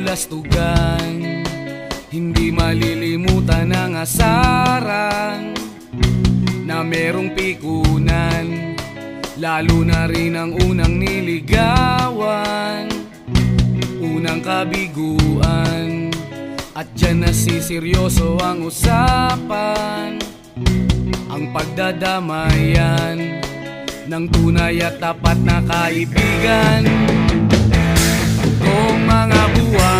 kabulastugan Hindi malilimutan ang asaran Na merong pikunan Lalo na rin ang unang niligawan. Unang kabiguan At dyan nasiseryoso ang usapan. Ang pagdadamayan Ng tunay at tapat na kaibigan mga buwan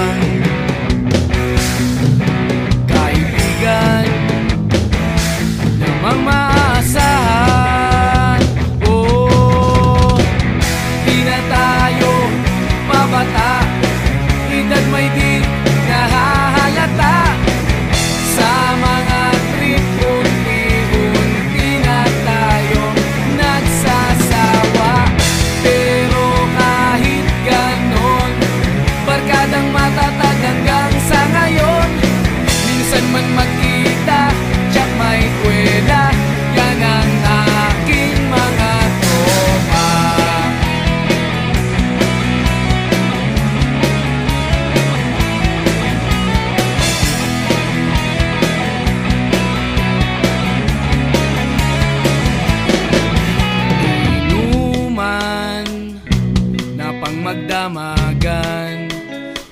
magdamagan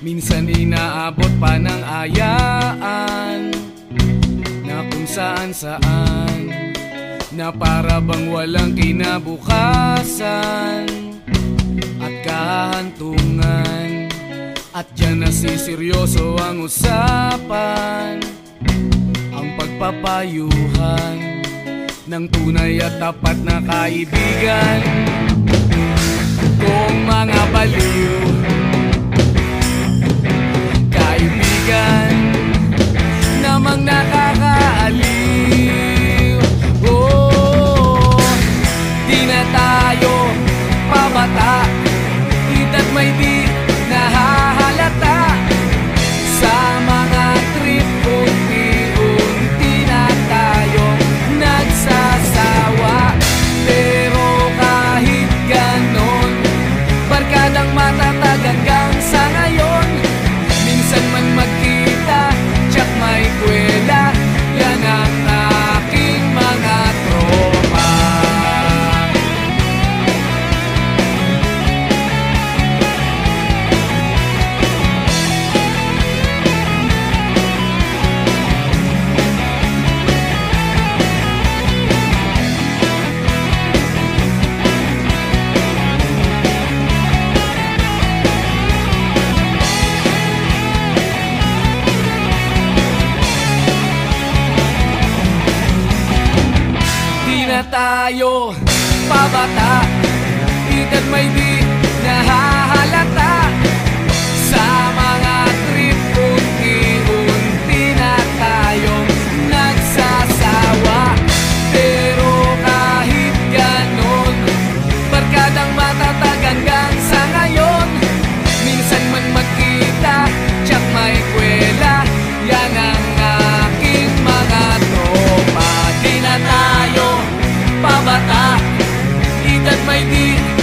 Minsan inaabot pa ng ayaan Na kung saan saan Na para bang walang kinabukasan At kahantungan At dyan nasiseryoso ang usapan Ang pagpapayuhan Ng tunay at tapat na kaibigan tayo pabata I need